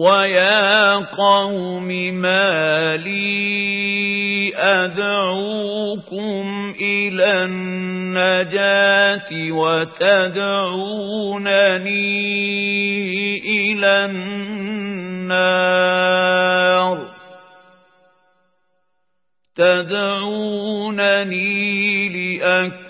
ويا قوم ما لي أدعوكم إلى النجاة وتدعونني إلى النار تدعونني لأكبر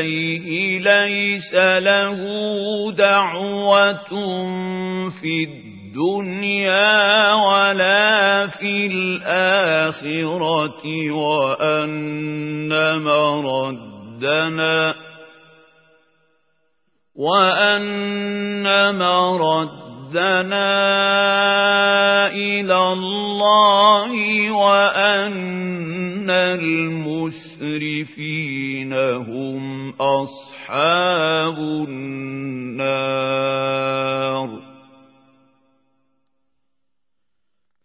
إليه ليس له دعوة في الدنيا ولا في الآخرة وأن مردنا وأن مردنا إلى الله وأن المسرفين هم أصحاب النار.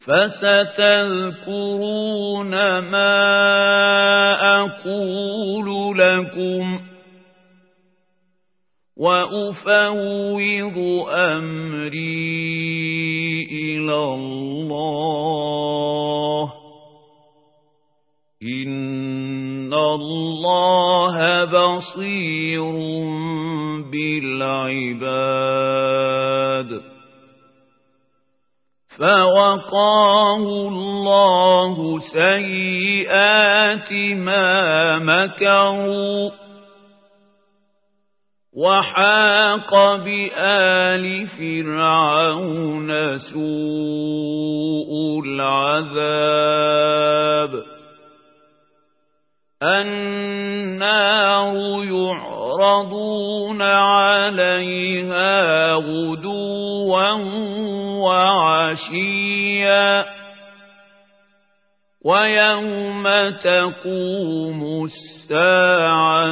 فستذكرون ما أقول لكم وأفوض أمري إلى الله. إن الله بصير بالعباد. فوقاه الله سيئات ما مكروا. وحاق بآل فرعون سوء العذاب. النار يعرضون عليها غدوا وعشيا. ويوم تقوم الساعة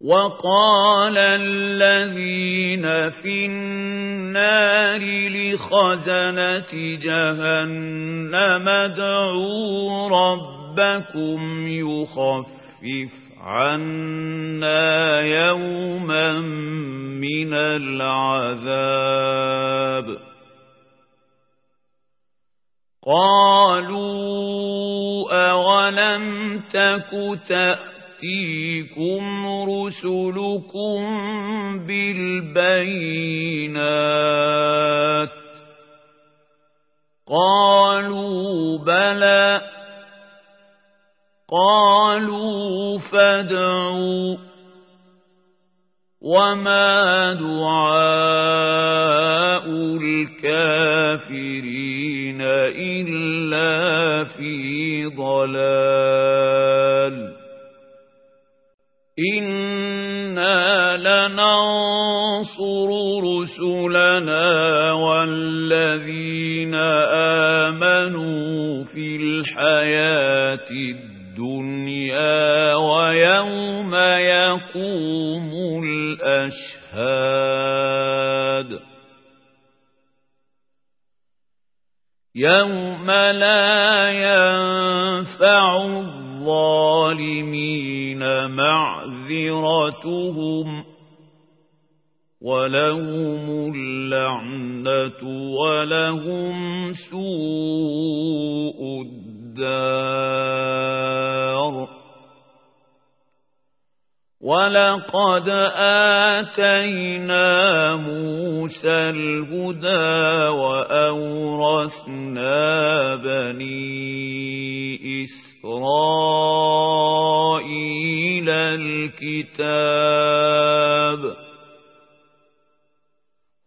وقال الذين في النار لخزنة جهنم ادعوا ربكم يخفف عنا يوما من العذاب. قالوا أولم تك تأتيكم رسلكم بالبينات. قالوا بلى. قالوا فادعوا. وما دعاء الكافرين إلا لفي ضلال. إنا لننصر رسلنا والذين آمنوا في الحياة الدنيا ويوم يقوم الأشهاد يوم لا ينفع الظالمين معذرتهم ولهم اللعنة ولهم سوء الدار ولقد آتينا موسى الهدى وأورثنا بني إسرائيل الكتاب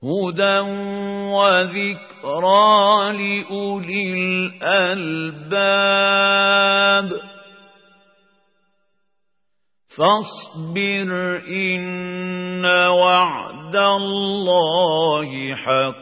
هدى وذكرى لأولي الألباب فاصبر إن وعد الله حق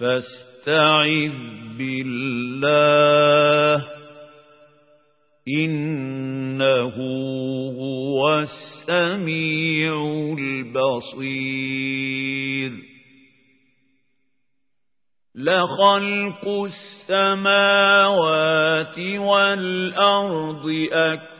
فاستعذ بالله إنه هو السميع البصير. لخلق السماوات والأرض أكبر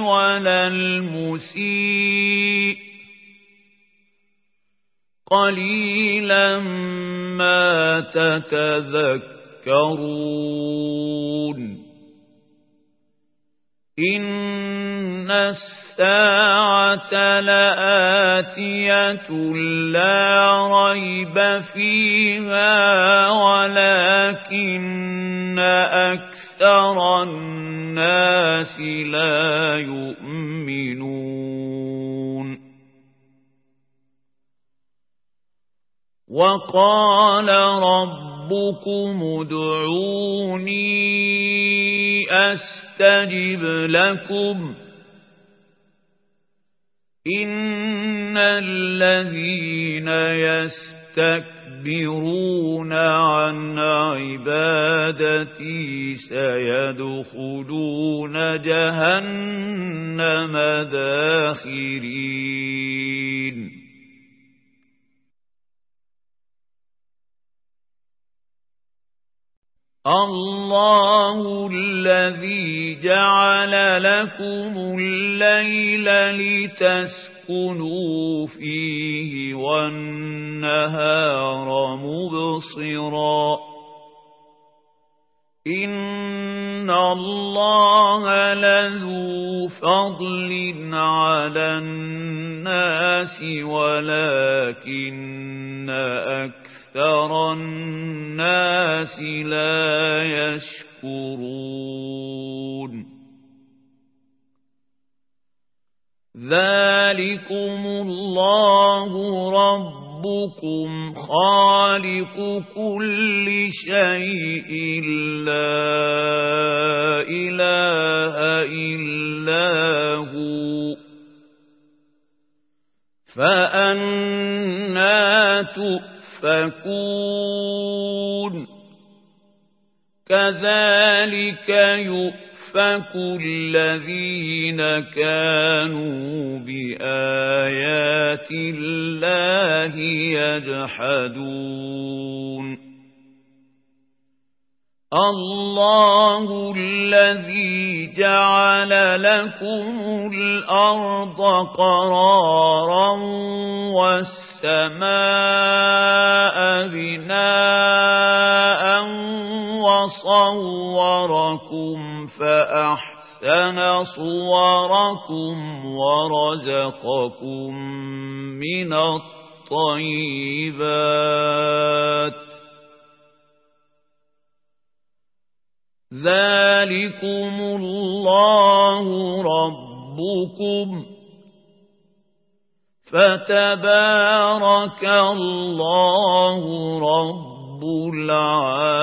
ولا المسيء. قليلا ما تتذكرون. إن الساعة لآتية لا ريب فيها ولكن أكثر الناس لا يؤمنون. وقال ربكم ادعوني أستجب لكم. إن الذين يستكبرون عن عبادتي سيدخلون جهنم داخرين. الله الذي جعل لكم الليل لتسكنوا فيه والنهار مبصرا. إن الله لذو فضل على الناس ولكن أكثر الناس لا يشكرون. ذلكم الله رب ربكم خالق كل شيء لا إله إلا هو فأنا تؤفكون كذلك يؤفك الذين كانوا بآيات الله يجحدون. الله الذي جعل لكم الأرض قرارا والسماء بناء وصوركم فأحسن صوركم ورزقكم من الطيبات. ذلكم الله ربكم. فتبارك الله رب العالمين.